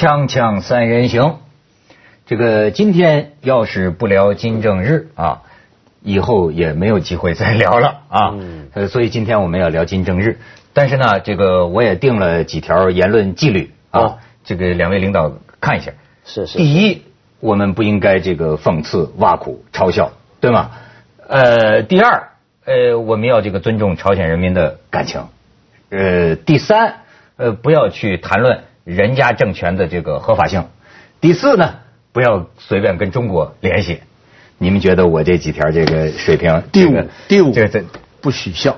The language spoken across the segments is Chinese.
锵锵三人行，这个今天要是不聊金正日啊，以后也没有机会再聊了啊。呃，所以今天我们要聊金正日，但是呢，这个我也定了几条言论纪律啊，这个两位领导看一下。是是。第一，我们不应该这个讽刺、挖苦、嘲笑，对吗？呃，第二，呃，我们要这个尊重朝鲜人民的感情。呃，第三，呃，不要去谈论。人家政权的这个合法性。第四呢，不要随便跟中国联系。你们觉得我这几条这个水平？第五，第五，这这不许笑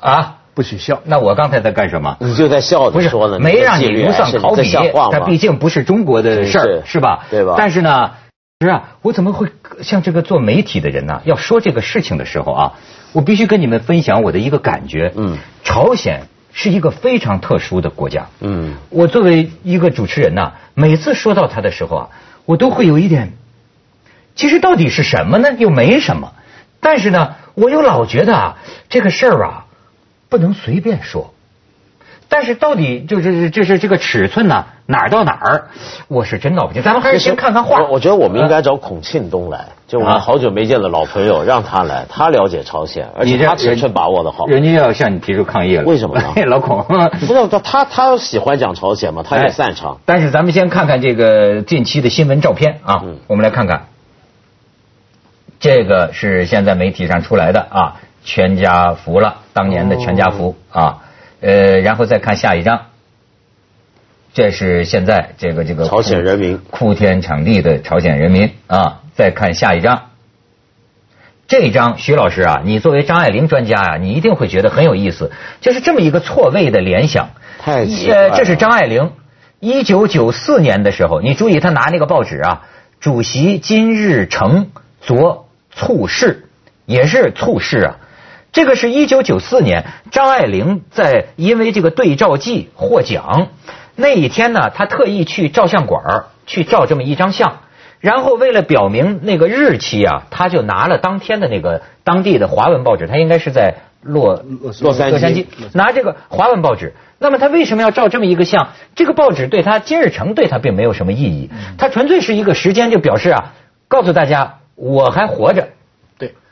啊，不许笑。那我刚才在干什么？你就在笑着说呢。没让你不算考比，它毕竟不是中国的事儿，是吧？对吧？但是呢，是啊，我怎么会像这个做媒体的人呢？要说这个事情的时候啊，我必须跟你们分享我的一个感觉。嗯，朝鲜。是一个非常特殊的国家。嗯，我作为一个主持人呐，每次说到他的时候啊，我都会有一点，其实到底是什么呢？又没什么，但是呢，我又老觉得啊，这个事儿啊，不能随便说。但是到底就是这是这个尺寸呢？哪儿到哪儿？我是真搞不清。咱们还是先看看画。我觉得我们应该找孔庆东来，就我们好久没见的老朋友，让他来，他了解朝鲜，而且他尺寸把握的好。人家要向你提出抗议了。为什么呢？老孔，不知道他他他喜欢讲朝鲜嘛？他也擅长。但是咱们先看看这个近期的新闻照片啊，我们来看看，这个是现在媒体上出来的啊，全家福了，当年的全家福啊。呃，然后再看下一张，这是现在这个这个朝鲜人民哭天抢地的朝鲜人民啊。再看下一张，这一张徐老师啊，你作为张爱玲专家啊，你一定会觉得很有意思，就是这么一个错位的联想。太奇怪这是张爱玲一九九四年的时候，你注意他拿那个报纸啊，主席金日成昨猝逝，也是猝逝啊。这个是一九九四年，张爱玲在因为这个对照记获奖那一天呢，她特意去照相馆去照这么一张相，然后为了表明那个日期啊，她就拿了当天的那个当地的华文报纸，她应该是在洛洛杉矶拿这个华文报纸。那么他为什么要照这么一个相？这个报纸对他金日成对他并没有什么意义，他纯粹是一个时间就表示啊，告诉大家我还活着。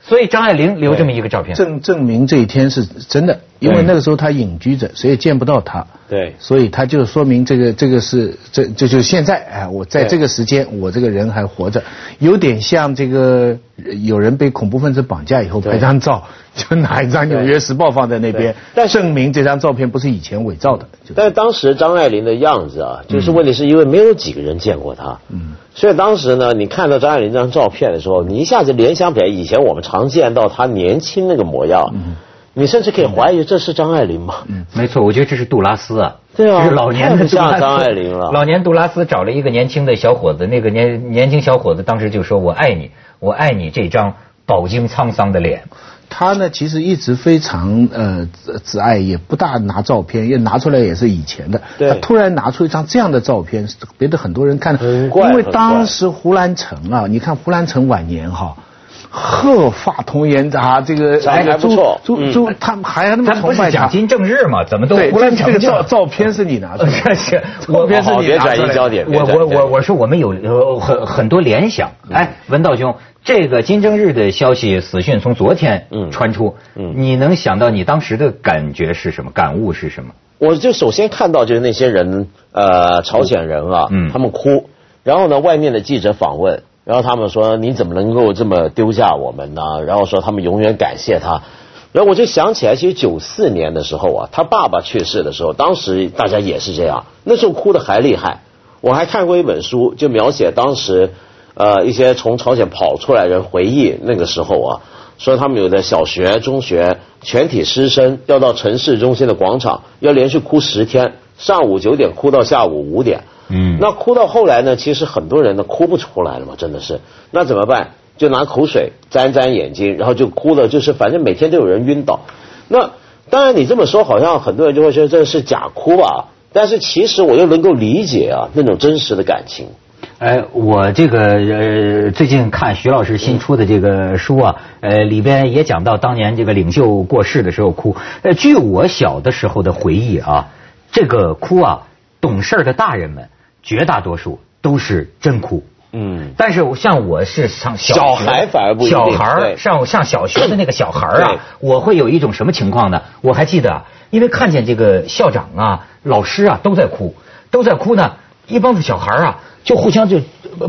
所以张爱玲留这么一个照片，证证明这一天是真的，因为那个时候她隐居着，谁也见不到她。对，所以他就说明这个这个是这这就现在哎，我在这个时间我这个人还活着，有点像这个有人被恐怖分子绑架以后拍张照，就拿一张《纽约时报》放在那边，但证明这张照片不是以前伪造的。但是当时张爱玲的样子啊，就是问题是因为没有几个人见过她，嗯，所以当时呢，你看到张爱玲这张照片的时候，你一下子联想起来以前我们常见到她年轻那个模样。嗯你甚至可以怀疑这是张爱玲吗？嗯，没错，我觉得这是杜拉斯啊。对啊，这是老年的张爱玲了。老年杜拉斯找了一个年轻的小伙子，那个年年轻小伙子当时就说：“我爱你，我爱你这张饱经沧桑的脸。”他呢，其实一直非常呃自爱，也不大拿照片，也拿出来也是以前的。他突然拿出一张这样的照片，别的很多人看，因为当时胡兰成啊，你看胡兰成晚年哈。鹤发童颜啊，这个还不错，朱朱他们还那么崇拜蒋金正日嘛？怎么都胡兰成这个照照片是你拿的？是，照片是你拿的。焦点。我我我我说我们有很很多联想。哎，文道兄，这个金正日的消息死讯从昨天传出，你能想到你当时的感觉是什么？感悟是什么？我就首先看到就是那些人，呃，朝鲜人啊，他们哭，然后呢，外面的记者访问。然后他们说你怎么能够这么丢下我们呢？然后说他们永远感谢他。然后我就想起来，其实九四年的时候啊，他爸爸去世的时候，当时大家也是这样，那时候哭的还厉害。我还看过一本书，就描写当时呃一些从朝鲜跑出来人回忆那个时候啊，说他们有的小学、中学全体师生要到城市中心的广场，要连续哭十天，上午九点哭到下午五点。嗯，那哭到后来呢？其实很多人呢哭不出来了嘛，真的是。那怎么办？就拿口水沾沾眼睛，然后就哭了。就是反正每天都有人晕倒。那当然你这么说，好像很多人就会觉得这是假哭吧？但是其实我又能够理解啊那种真实的感情。哎，我这个呃最近看徐老师新出的这个书啊，呃里边也讲到当年这个领袖过世的时候哭。呃，据我小的时候的回忆啊，这个哭啊，懂事的大人们。绝大多数都是真哭。嗯，但是像我是上小孩反而不小孩上上小学的那个小孩啊，我会有一种什么情况呢？我还记得，因为看见这个校长啊、老师啊都在哭，都在哭呢，一帮子小孩啊就互相就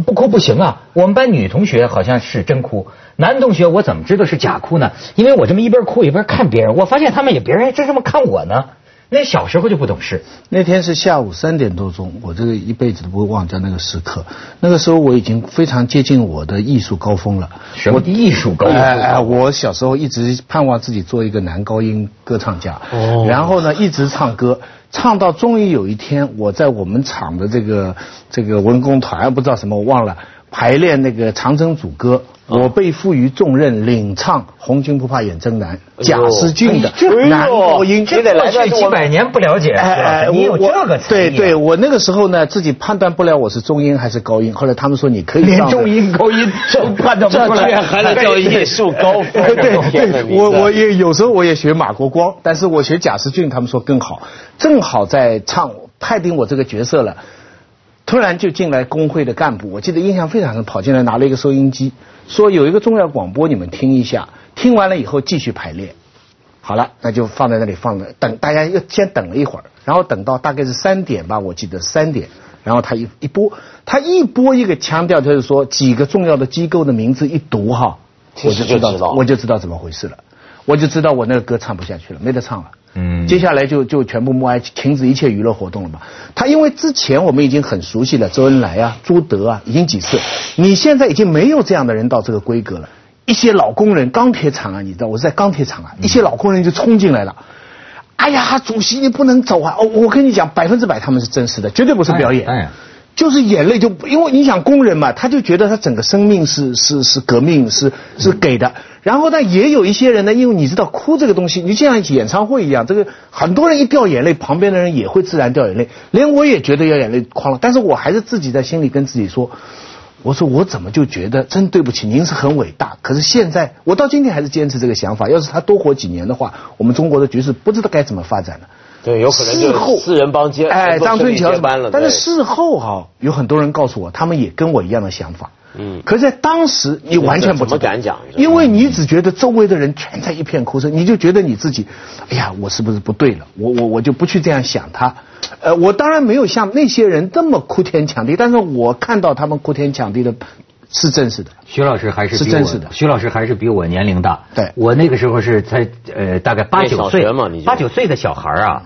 不哭不行啊。我们班女同学好像是真哭，男同学我怎么知道是假哭呢？因为我这么一边哭一边看别人，我发现他们也别人就这么看我呢。那小时候就不懂事。那天是下午三点多钟，我这个一辈子都不会忘掉那个时刻。那个时候我已经非常接近我的艺术高峰了。什么艺术高峰？哎哎，我小时候一直盼望自己做一个男高音歌唱家。哦。然后呢，一直唱歌，唱到终于有一天，我在我们厂的这个这个文工团，不知道什么我忘了，排练那个长征组歌。我被赋予重任，领唱《红军不怕远征难》，贾思俊的男高音。这过去几百年不了解，哎，你有这个对对，我那个时候呢，自己判断不了我是中音还是高音。后来他们说你可以连中音高音都判断不出来，还能叫艺术高峰。对对，我我也有时候我也学马国光，但是我学贾思俊，他们说更好。正好在唱派定我这个角色了，突然就进来工会的干部，我记得印象非常深，跑进来拿了一个收音机。说有一个重要广播，你们听一下。听完了以后继续排练。好了，那就放在那里放着，等大家又先等了一会儿，然后等到大概是三点吧，我记得三点，然后他一一播，他一播一个腔调，就是说几个重要的机构的名字一读哈，我就知道我就知道怎么回事了，我就知道我那个歌唱不下去了，没得唱了。嗯，接下来就就全部默哀，停止一切娱乐活动了嘛。他因为之前我们已经很熟悉了，周恩来啊、朱德啊，已经几次。你现在已经没有这样的人到这个规格了。一些老工人，钢铁厂啊，你知道我是在钢铁厂啊，一些老工人就冲进来了。哎呀，主席你不能走啊！哦，我跟你讲，百分之百他们是真实的，绝对不是表演。哎就是眼泪就因为你想工人嘛，他就觉得他整个生命是是是革命是是给的。然后呢，也有一些人呢，因为你知道哭这个东西，你就像演唱会一样，这个很多人一掉眼泪，旁边的人也会自然掉眼泪，连我也觉得要眼泪眶了。但是我还是自己在心里跟自己说，我说我怎么就觉得真对不起您是很伟大，可是现在我到今天还是坚持这个想法，要是他多活几年的话，我们中国的局势不知道该怎么发展了。对，有可能事后四人帮接哎，张春桥班了。但是事后哈，有很多人告诉我，他们也跟我一样的想法。嗯。可是在当时，你完全不怎么敢讲，因为你只觉得周围的人全在一片哭声，你就觉得你自己，哎呀，我是不是不对了？我我我就不去这样想他。呃，我当然没有像那些人这么哭天抢地，但是我看到他们哭天抢地的，是真实的。徐老师还是是真实的。徐老师还是比我年龄大。对。我那个时候是才呃大概八九岁八九岁的小孩啊。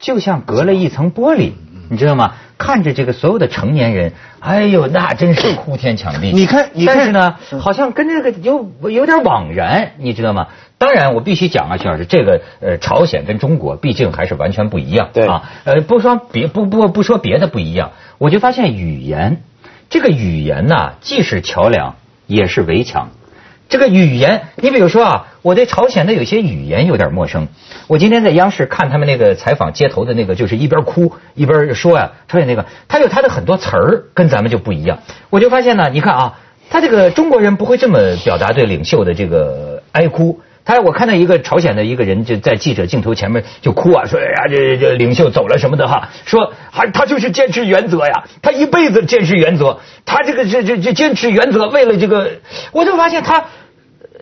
就像隔了一层玻璃，你知道吗？看着这个所有的成年人，哎呦，那真是哭天抢地。你看，但是呢，好像跟这个有有点枉然，你知道吗？当然，我必须讲啊，徐老师，这个呃，朝鲜跟中国毕竟还是完全不一样。对啊，呃，不说别不不不说别的不一样，我就发现语言，这个语言呐，既是桥梁，也是围墙。这个语言，你比如说啊，我对朝鲜的有些语言有点陌生。我今天在央视看他们那个采访街头的那个，就是一边哭一边说呀，朝鲜那个，他有他的很多词儿跟咱们就不一样。我就发现呢，你看啊，他这个中国人不会这么表达对领袖的这个哀哭。他我看到一个朝鲜的一个人就在记者镜头前面就哭啊，说哎呀这这领袖走了什么的哈，说还他就是坚持原则呀，他一辈子坚持原则，他这个这这这坚持原则，为了这个，我就发现他，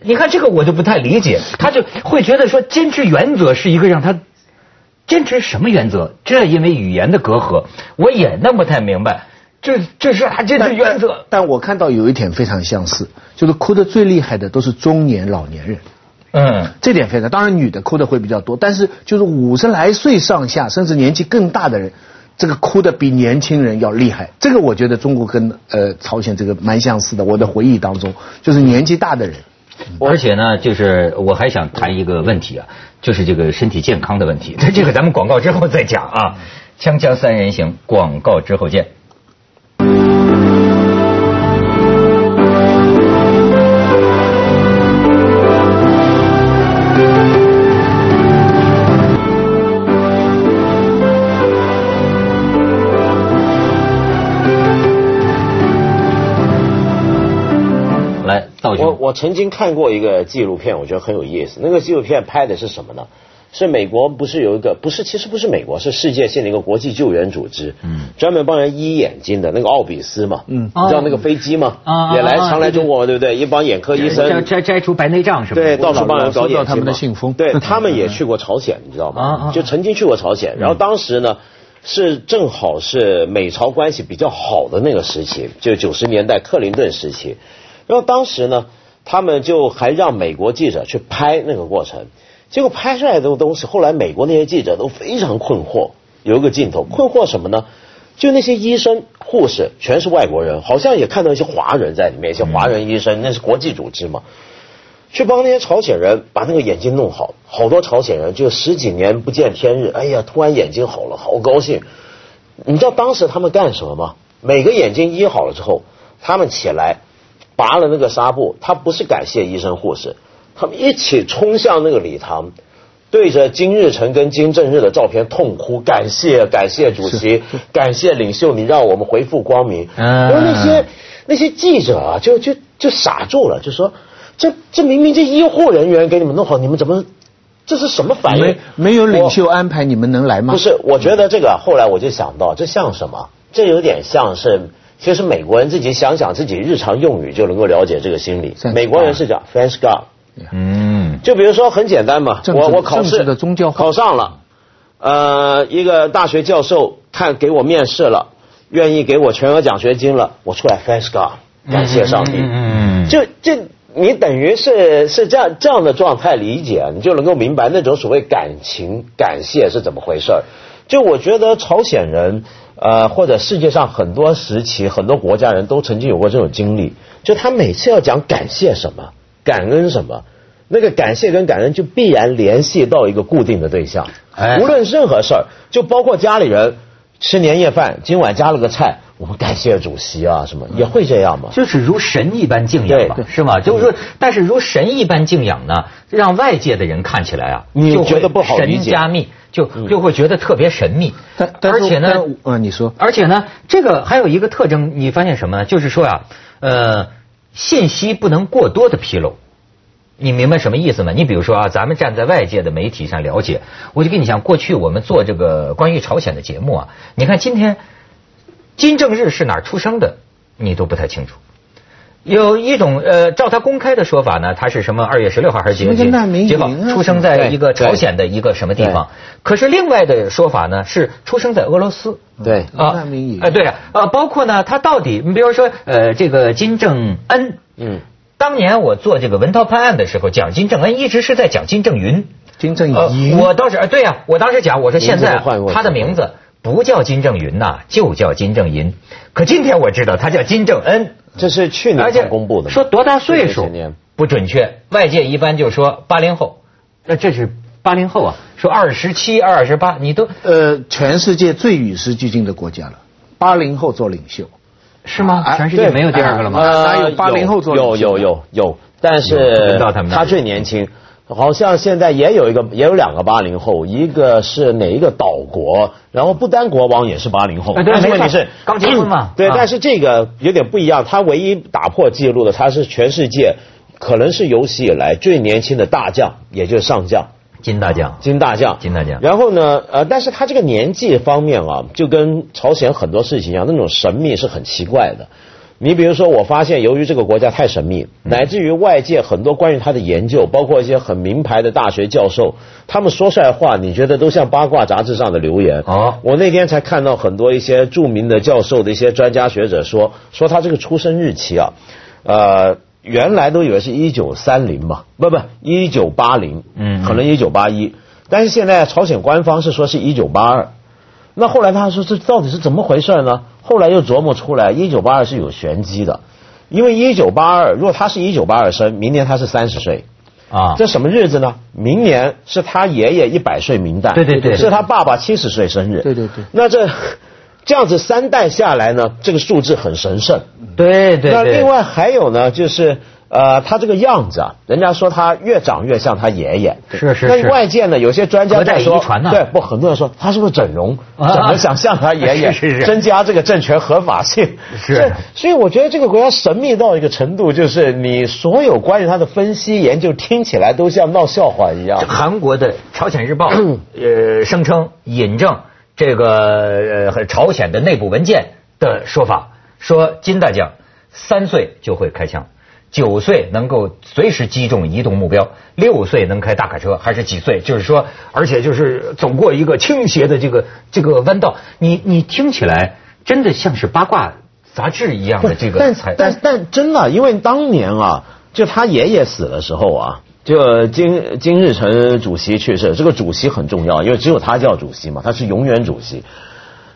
你看这个我就不太理解，他就会觉得说坚持原则是一个让他坚持什么原则？这因为语言的隔阂，我也弄不太明白，这这是还坚持原则。但我看到有一点非常相似，就是哭的最厉害的都是中年老年人。嗯，这点非常。当然，女的哭的会比较多，但是就是五十来岁上下，甚至年纪更大的人，这个哭的比年轻人要厉害。这个我觉得中国跟呃朝鲜这个蛮相似的。我的回忆当中，就是年纪大的人。而且呢，就是我还想谈一个问题啊，就是这个身体健康的问题。这个咱们广告之后再讲啊。锵锵三人行，广告之后见。我我曾经看过一个纪录片，我觉得很有意思。那个纪录片拍的是什么呢？是美国不是有一个不是其实不是美国是世界性的一个国际救援组织，嗯，专门帮人医眼睛的那个奥比斯嘛，嗯，你知道那个飞机吗？啊，也来常来中国，对不对？一帮眼科医生摘摘除白内障是吧？对，到处帮人搞眼睛他们的信封，对他们也去过朝鲜，你知道吗？就曾经去过朝鲜，然后当时呢是正好是美朝关系比较好的那个时期，就九十年代克林顿时期，然后当时呢。他们就还让美国记者去拍那个过程，结果拍出来的东西，后来美国那些记者都非常困惑。有一个镜头，困惑什么呢？就那些医生、护士全是外国人，好像也看到一些华人在里面，一些华人医生，那是国际组织嘛，去帮那些朝鲜人把那个眼睛弄好。好多朝鲜人就十几年不见天日，哎呀，突然眼睛好了，好高兴。你知道当时他们干什么吗？每个眼睛医好了之后，他们起来。拔了那个纱布，他不是感谢医生护士，他们一起冲向那个礼堂，对着金日成跟金正日的照片痛哭，感谢感谢主席，感谢领袖，你让我们恢复光明。然后那些那些记者啊，就就就傻住了，就说这这明明这医护人员给你们弄好，你们怎么这是什么反应？没没有领袖安排你们能来吗？不是，我觉得这个后来我就想到，这像什么？这有点像是。其实美国人自己想想自己日常用语就能够了解这个心理。美国人是讲 “thank God”，嗯，就比如说很简单嘛，我我考试考上了，呃，一个大学教授看给我面试了，愿意给我全额奖学金了，我出来 “thank God”，感谢上帝。嗯，就就你等于是是这样这样的状态理解，你就能够明白那种所谓感情感谢是怎么回事就我觉得朝鲜人。呃，或者世界上很多时期、很多国家人都曾经有过这种经历，就他每次要讲感谢什么、感恩什么，那个感谢跟感恩就必然联系到一个固定的对象。无论任何事儿，就包括家里人吃年夜饭，今晚加了个菜，我们感谢主席啊，什么也会这样吗？就是如神一般敬仰嘛，是吗？就是说，但是如神一般敬仰呢，让外界的人看起来啊，你觉得不好理解？神加密。就就会觉得特别神秘，而且呢，嗯，你说，而且呢，这个还有一个特征，你发现什么呢？就是说啊，呃，信息不能过多的披露，你明白什么意思吗？你比如说啊，咱们站在外界的媒体上了解，我就跟你讲，过去我们做这个关于朝鲜的节目啊，你看今天金正日是哪儿出生的，你都不太清楚。有一种呃，照他公开的说法呢，他是什么二月十六号还是几几几号出生在一个朝鲜的一个什么地方？可是另外的说法呢是出生在俄罗斯。对啊，哎对啊，呃，包括呢，他到底你比如说呃，这个金正恩，嗯，当年我做这个文涛判案的时候讲金正恩，一直是在讲金正云。金正云，我倒是对呀，我当时讲我说现在他的名字不叫金正云呐，就叫金正银。可今天我知道他叫金正恩。这是去年才公布的，说多大岁数不准确，外界一般就说八零后，那这是八零后啊，说二十七、二十八，你都呃，全世界最与时俱进的国家了，八零后做领袖，是吗？全世界没有第二个了吗？哪有八零后做？有有有有，但是他最年轻。好像现在也有一个，也有两个八零后，一个是哪一个岛国，然后不丹国王也是八零后。但是问题是刚结婚嘛？对，但是这个有点不一样，他唯一打破记录的，他是全世界可能是有史以来最年轻的大将，也就是上将金大将。金大将，金大将。然后呢，呃，但是他这个年纪方面啊，就跟朝鲜很多事情一样，那种神秘是很奇怪的。你比如说，我发现由于这个国家太神秘，乃至于外界很多关于他的研究，包括一些很名牌的大学教授，他们说出来话，你觉得都像八卦杂志上的留言。啊，我那天才看到很多一些著名的教授的一些专家学者说，说他这个出生日期啊，呃，原来都以为是一九三零嘛，不不，一九八零，嗯，可能一九八一，但是现在朝鲜官方是说是一九八二。那后来他说这到底是怎么回事呢？后来又琢磨出来，一九八二是有玄机的，因为一九八二，如果他是一九八二生，明年他是三十岁，啊，这什么日子呢？明年是他爷爷一百岁明代，对对对，是他爸爸七十岁生日，对对对。那这这样子三代下来呢，这个数字很神圣，对对。那另外还有呢，就是呃，他这个样子啊，人家说他越长越像他爷爷。是是是。但外界呢，有些专家在说，呢。对，不，很多人说他是不是整容，怎么想像他爷爷？是是是。增加这个政权合法性。是。所以我觉得这个国家神秘到一个程度，就是你所有关于他的分析研究，听起来都像闹笑话一样。韩国的《朝鲜日报》呃声称引证这个呃朝鲜的内部文件的说法，说金大将三岁就会开枪。九岁能够随时击中移动目标，六岁能开大卡车，还是几岁？就是说，而且就是走过一个倾斜的这个这个弯道，你你听起来真的像是八卦杂志一样的这个。但但但真的，因为当年啊，就他爷爷死的时候啊，就金金日成主席去世，这个主席很重要，因为只有他叫主席嘛，他是永远主席。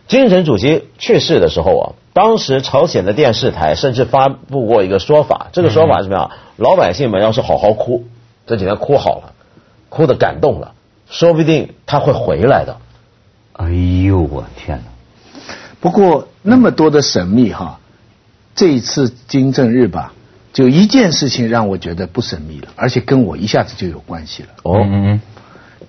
金日成主席去世的时候啊。当时朝鲜的电视台甚至发布过一个说法，这个说法是什么样？老百姓们要是好好哭，这几天哭好了，哭的感动了，说不定他会回来的。哎呦我天哪！不过那么多的神秘哈，这一次金正日吧，就一件事情让我觉得不神秘了，而且跟我一下子就有关系了。哦。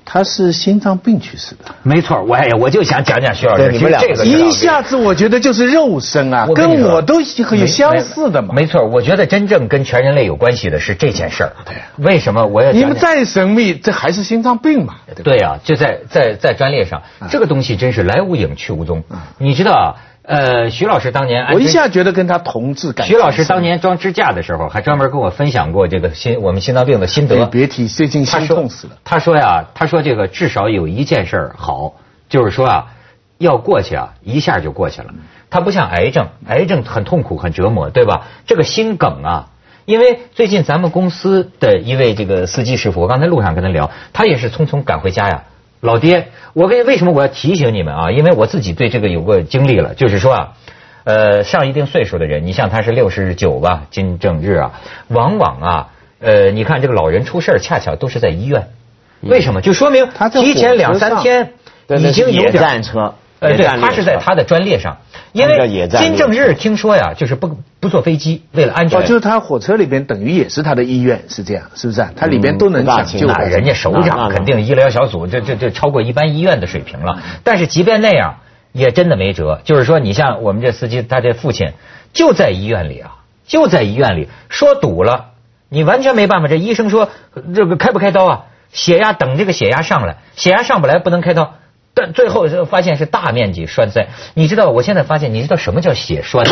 他是心脏病去世的，没错。我哎，我就想讲讲徐老师，你们两个一下子我觉得就是肉身啊，跟我都很相似的嘛。没错，我觉得真正跟全人类有关系的是这件事儿。对，为什么我要？你们再神秘，这还是心脏病嘛？对呀，就在在在专列上，这个东西真是来无影去无踪。你知道啊？呃，徐老师当年，我一下觉得跟他同志感。徐老师当年装支架的时候，还专门跟我分享过这个心我们心脏病的心得。别提，最近心痛死了。他说呀，他说这个至少有一件事好，就是说啊，要过去啊，一下就过去了。他不像癌症，癌症很痛苦很折磨，对吧？这个心梗啊，因为最近咱们公司的一位这个司机师傅，我刚才路上跟他聊，他也是匆匆赶回家呀。老爹，我跟为什么我要提醒你们啊？因为我自己对这个有个经历了，就是说啊，呃，上一定岁数的人，你像他是六十九吧，金正日啊，往往啊，呃，你看这个老人出事恰巧都是在医院，为什么？就说明他提前两三天已经有点车。呃，对，他是在他的专列上，因为金正日听说呀，就是不不坐飞机，为了安全。哦，就是他火车里边等于也是他的医院，是这样，是不是？他里边都能抢救。那人家首长肯定医疗小组，这这这超过一般医院的水平了。但是即便那样，也真的没辙。就是说，你像我们这司机，他这父亲就在医院里啊，就在医院里，说堵了，你完全没办法。这医生说，这个开不开刀啊？血压等这个血压上来，血压上不来不能开刀。但最后发现是大面积栓塞，你知道？我现在发现，你知道什么叫血栓？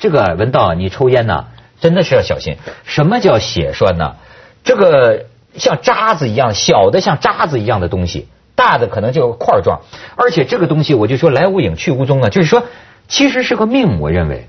这个文道，你抽烟呢，真的是要小心。什么叫血栓呢？这个像渣子一样小的，像渣子一样的东西，大的可能就块状。而且这个东西，我就说来无影去无踪啊，就是说其实是个命。我认为，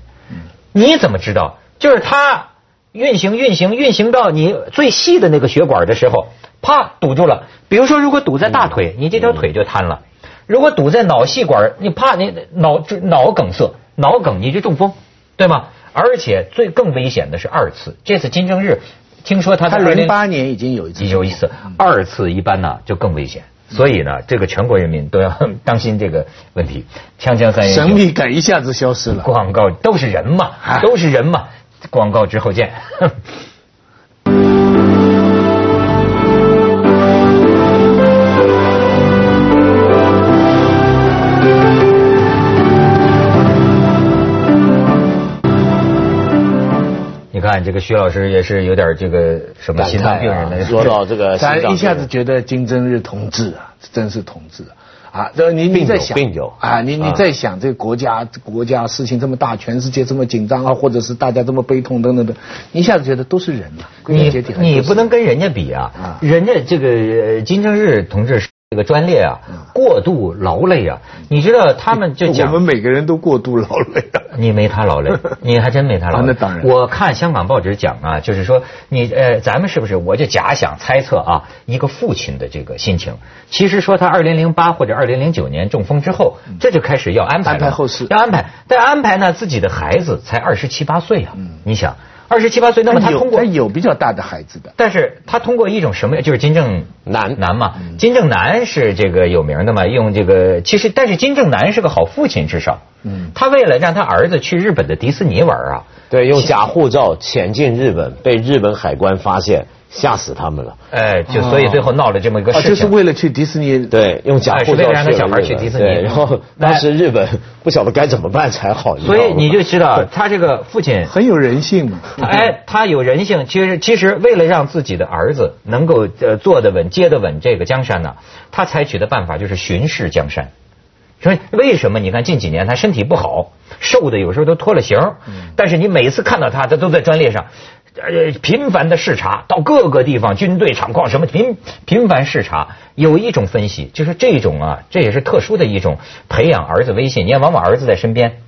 你怎么知道？就是它运行运行运行到你最细的那个血管的时候，啪堵住了。比如说，如果堵在大腿，你这条腿就瘫了。如果堵在脑细管，你怕你脑脑梗塞、脑梗，你就中风，对吗？而且最更危险的是二次。这次金正日听说他他零八年已经有一次，有一次，二次一般呢就更危险。所以呢，这个全国人民都要当心这个问题。锵锵三人神秘感一下子消失了。广告都是人嘛，都是人嘛。广告之后见。看这个徐老师也是有点这个什么心脏病人的，说到这个，咱一下子觉得金正日同志啊，真是同志啊！啊这你你在想啊，你你在想这个国家国家事情这么大，全世界这么紧张啊，或者是大家这么悲痛等等等，一下子觉得都是人啊。你你不能跟人家比啊，人家这个金正日同志。这个专列啊，过度劳累啊！你知道他们就讲，我们每个人都过度劳累啊。你没他劳累，你还真没他劳累。那当然。我看香港报纸讲啊，就是说你呃，咱们是不是？我就假想猜测啊，一个父亲的这个心情。其实说他二零零八或者二零零九年中风之后，这就开始要安排安排后事，要安排。但安排呢，自己的孩子才二十七八岁啊。你想。二十七八岁，那么他通过他有比较大的孩子的，但是他通过一种什么，就是金正男。男嘛，金正男是这个有名的嘛，用这个其实，但是金正男是个好父亲，至少，嗯，他为了让他儿子去日本的迪士尼玩啊，对，用假护照潜进日本，被日本海关发现。吓死他们了！哎，就所以最后闹了这么一个事情，就是为了去迪士尼，对，用假护照让他小孩去迪士尼，然后当时日本不晓得该怎么办才好。所以你就知道他这个父亲很有人性嘛。哎，他有人性，其实其实为了让自己的儿子能够呃坐得稳、接得稳这个江山呢，他采取的办法就是巡视江山。所以为什么你看近几年他身体不好，瘦的有时候都脱了形，但是你每次看到他，他都在专列上。呃，频繁的视察到各个地方，军队厂矿什么频频繁视察，有一种分析就是这种啊，这也是特殊的一种培养儿子威信。你看，往往儿子在身边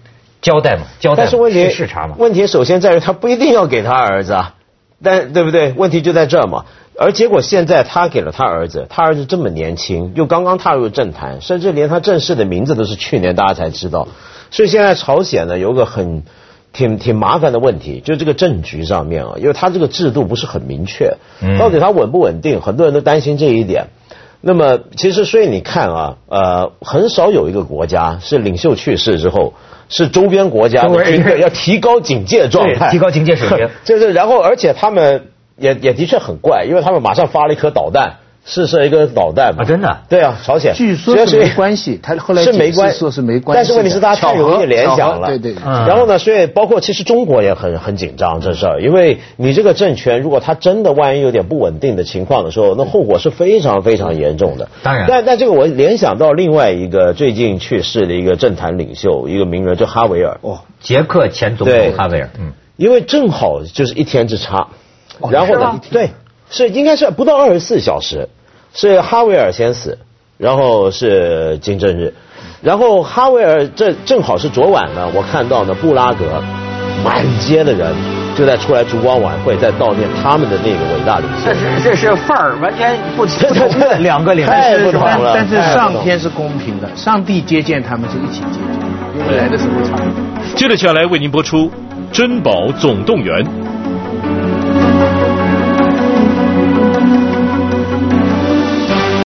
交代嘛，交代题视察嘛。问题首先在于他不一定要给他儿子啊，但对不对？问题就在这嘛。而结果现在他给了他儿子，他儿子这么年轻，又刚刚踏入政坛，甚至连他正式的名字都是去年大家才知道。所以现在朝鲜呢，有个很。挺挺麻烦的问题，就这个政局上面啊，因为他这个制度不是很明确，到底它稳不稳定，很多人都担心这一点。那么其实，所以你看啊，呃，很少有一个国家是领袖去世之后，是周边国家的军队要提高警戒状态，提高警戒水平。就是，然后而且他们也也的确很怪，因为他们马上发了一颗导弹。试射一个导弹嘛？真的？对啊，朝鲜。据说是没关系，他后来是没关说是没关系。但是问题是，大家太容易联想了。对对。然后呢？所以包括其实中国也很很紧张这事儿，因为你这个政权如果他真的万一有点不稳定的情况的时候，那后果是非常非常严重的。当然。但但这个我联想到另外一个最近去世的一个政坛领袖，一个名人，叫哈维尔。哦，捷克前总统哈维尔。嗯。因为正好就是一天之差。然后呢？对，是应该是不到二十四小时。是哈维尔先死，然后是金正日，然后哈维尔这正好是昨晚呢，我看到呢布拉格满街的人就在出来烛光晚会，在悼念他们的那个伟大领袖。这是这是范儿完全不同的两个领袖，不同了。但是上天是公平的，上帝接见他们是一起接见，因为来的时候差。接着下来为您播出《珍宝总动员》。